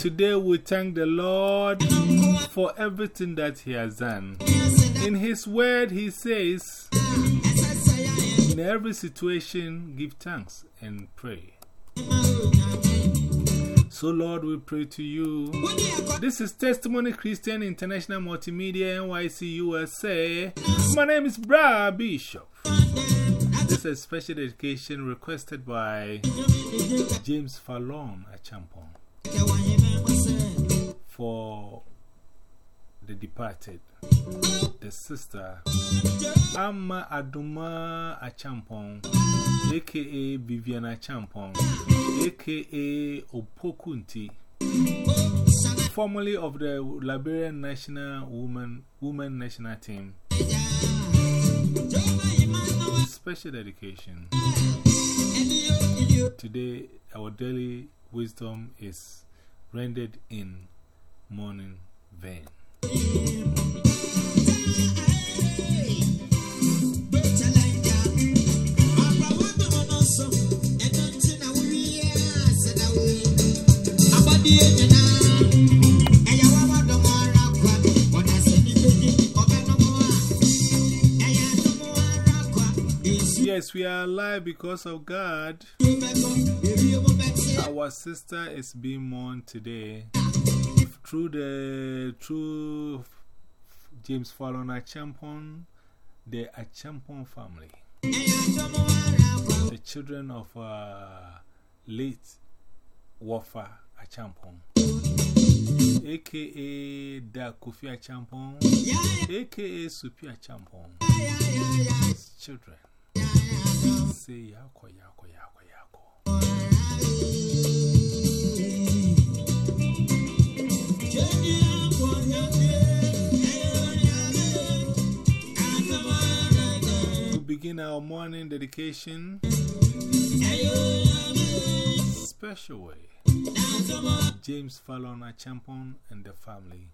Today we thank the Lord for everything that He has done. In His word, He says, In every situation, give thanks and pray. So, Lord, we pray to you. This is Testimony Christian International Multimedia NYC USA. My name is Bra Bishop. This is a special dedication requested by James Fallon Achampong for the departed, the sister Amma Aduma Achampong, aka Vivian Achampong, aka Opokunti, formerly of the Liberian National Women, Women National Team. Special dedication. Today, our daily wisdom is rendered in morning vein. Yes, we are alive because of God. Our sister is being mourned today. Through the through James Fallon Achampon, the Achampon family, the children of uh, late Wafa Achampon, aka Da Kofi Achampon, aka Supi Achampon, children say Yako Yako Yako Yako. We begin our morning dedication special way. James Fallon Achampon and the family.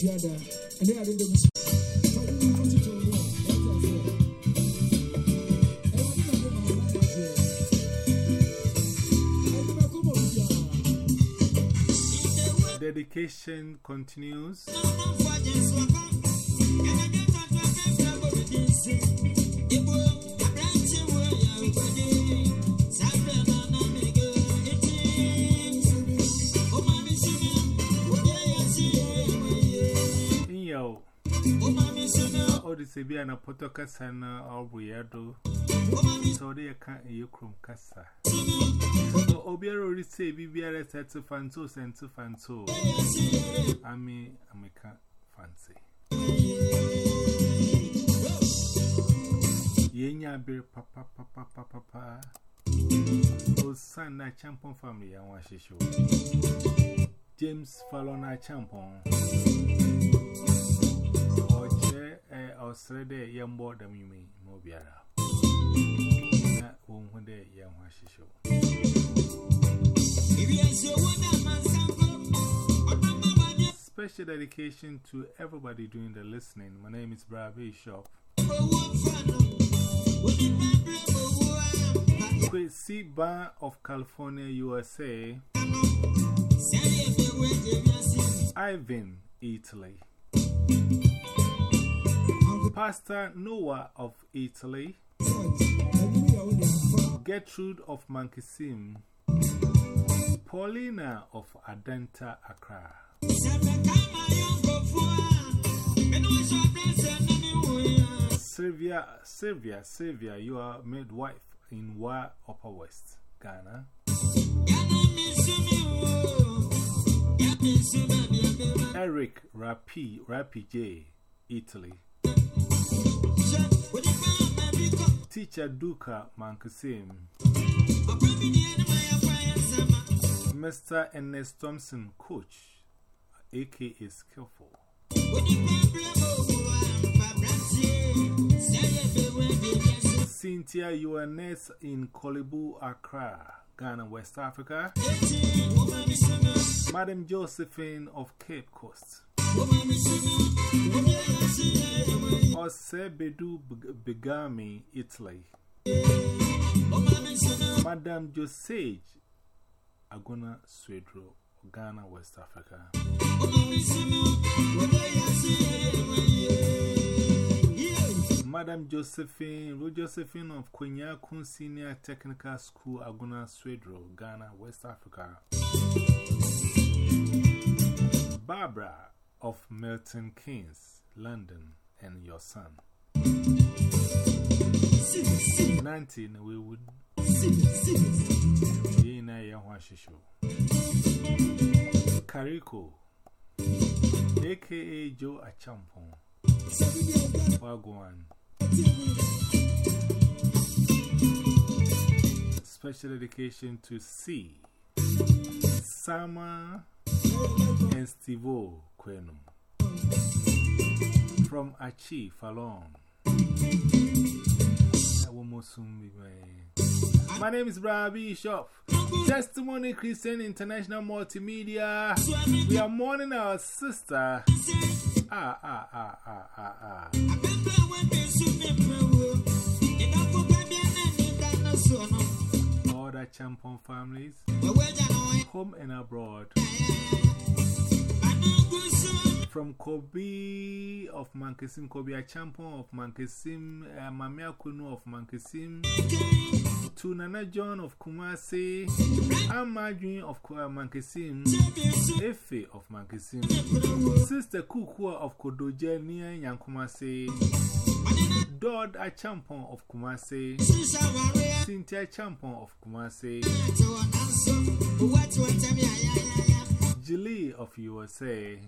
And they each other, and they are in the Dedication continues. All the Sabia and a Potoka Sana or Buyado, so they can't you crum cassa. Obiero say BBR set to fanto and to fanto. I mean, I make fancy. Yenya beer papa papa papa papa. O son, that champion family, I want to show. James Fallon Champon. Or chair, or Srede, young board, them you may, Mobiara. One day, young washi show. Special dedication to everybody doing the listening. My name is Bra Bishop. Quincy Bar of California, USA. Ivan, Italy. Pastor Noah of Italy. Gertrude of Mankesim. Paulina of Adenta, Accra. Sylvia, Sylvia, Sylvia, you are midwife in Wa Upper West, Ghana. Eric Rapi, Rapi J, Italy. Teacher Duka Mankesim. Mr. Ernest Thompson, Coach, aka Skillful. Cynthia, you are nurse in Korle Bu, Accra, Ghana, West Africa. Madam Josephine of Cape Coast. Osebedu Begami, Italy. Madam Josage Agona Swedro, Ghana, West Africa. Madam Josephine, Josephine of Kwenyakun Senior Technical School, Agona Swedro, Ghana, West Africa. Barbara of Milton Keynes, London, and your son. 19, we would. Kariko, aka Joe Achampon. Wagwan. Special dedication to C. Sama and Stivo Kwenum. From Achi Falon. I my. Name is Brian Bishop. Testimony Christian International Multimedia. We are mourning our sister. Ah, ah, ah, ah, ah, ah. All the champion families, home and abroad. From Kobe of Mankesim, Kobe a champion of Mankesim, uh, Mamia Kunu of Mankesim, to Nana John of Kumasi, Amadwin of Mankesim, Efe of Mankesim, Sister Kukua of Kodoje near Yankumasi, Dodd a champion of Kumasi, Cynthia champion of Kumasi, Julie of USA.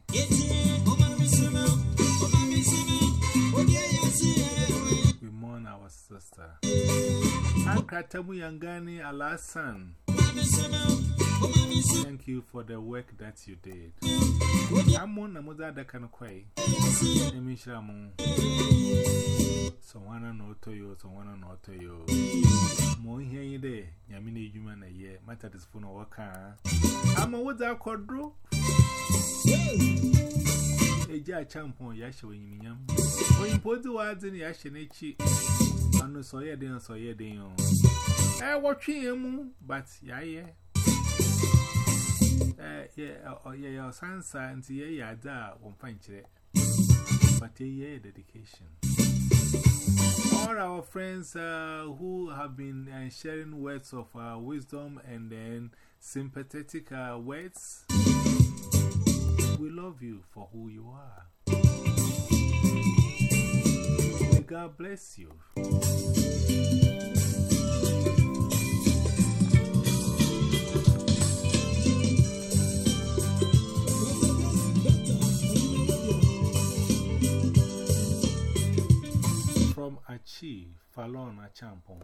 We mourn our sister. Akratamu Yangani Alasan. Thank you for the work that you did. I'm one of the can quay. Name is Ramon. Someone and auto you, someone and auto you. More here, you there. Yamini human a year. Matter is phone or car. I'm a wood out quadro. A jar champion, Yasha, when you mean. When you put the words in Yasha, Nichi. I know so, yeah, then so, yeah, then. I watch him, but yeah, yeah. Your son's and da, won't find it. But dedication. All our friends uh, who have been uh, sharing words of uh, wisdom and then sympathetic words. We love you for who you are. May God bless you. Chi Falon a champion.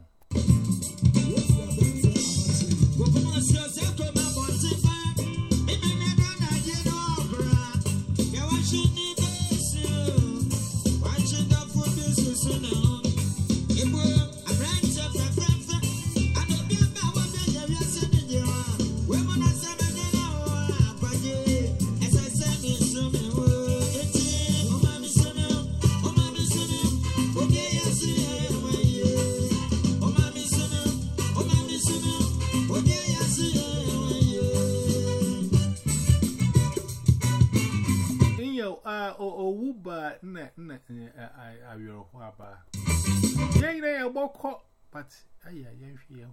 I will waba. Yay, they are boko, but I am here.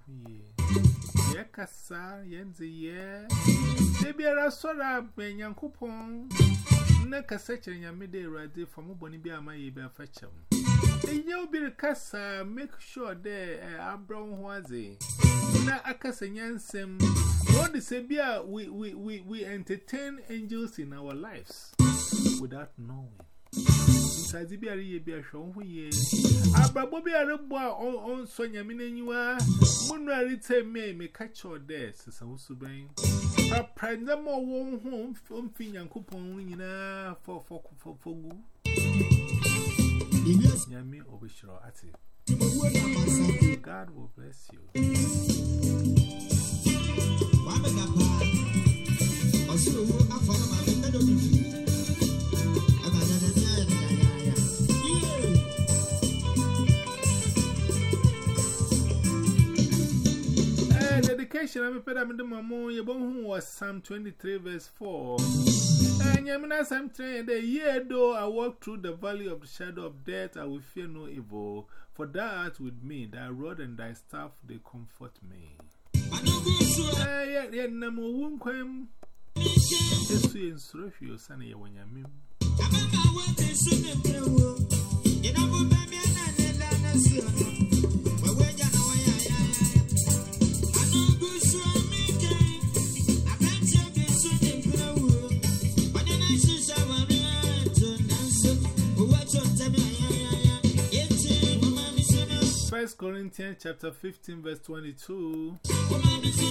Yakasa, Yenzi, yeah. Maybe I saw that when young coupon. Naka such a yamide ready for Mubonibia, my fetch him. you'll be a cassa, make sure there are brown wazi. Now, a cassa yansem. What is a beer? We entertain angels in our lives without knowing. Sadi Biari, ye be a show who ye. Abrabobi Arabwa on Sonia Minua. Munra retain me, may catch your death, says I was to bring. But prime them all warm home, um, fin and coupon winner for for for for goo. Obishro Ati. God will bless you. Wabagapa. Osu, I follow my Question I'm a pedam de mamma, your bone was Psalm 23, verse 4. And Yamina Psalm 3, and the year though I walk through the valley of the shadow of death, I will fear no evil, for thou art with me, thy rod and thy staff, they comfort me. Yet, Namu Wunquem is in Surafio, Sunny Wanyamim. I'm not working soon, and I will never be an answer. 1 Corinthians chapter 15 verse 22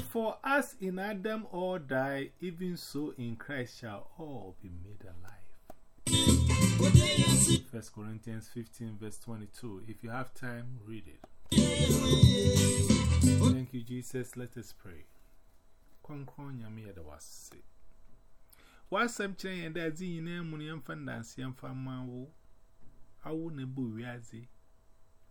For as in Adam all die, even so in Christ shall all be made alive. 1 Corinthians 15 verse 22 If you have time, read it. Thank you, Jesus. Let us pray.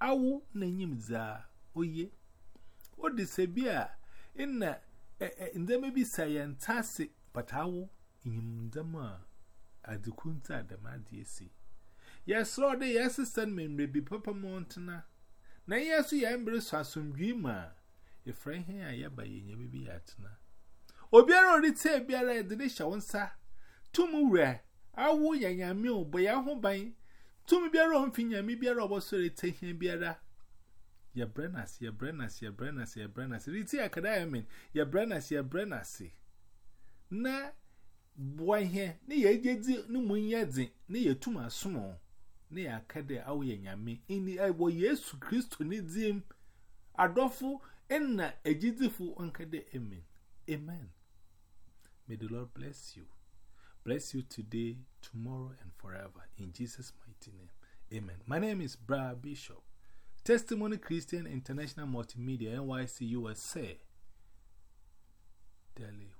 awo na enyim za oye o de se bia inna ndema bi sayantase but awo enyim ndema adukunta adamade esi. Yes lord yes send me papa montana na yesu ya mbere so asomdwi ma efra he ayaba yenye bibi atena. Obiara orite biara edene sha wonsa tumu wura awo yanyame obo ya ho ban. To me, be a wrong thing, and me be a robot, so they take him be a da. Your brenners, your brenners, your brenners, your brenners. It's here, could I mean, your brenners, your brenners. Na, boy here, near ye, no moon yedzi, near to my small, near Cade, away and yammy, in the eye, boy, yes, Christo needs him. Adolfo, and a jidful uncle, amen. Amen. May the Lord bless you. Bless you today, tomorrow, and forever. In Jesus' name. Mighty name. Amen. My name is bra bishop. Testimony christian international multimedia nyc usa daily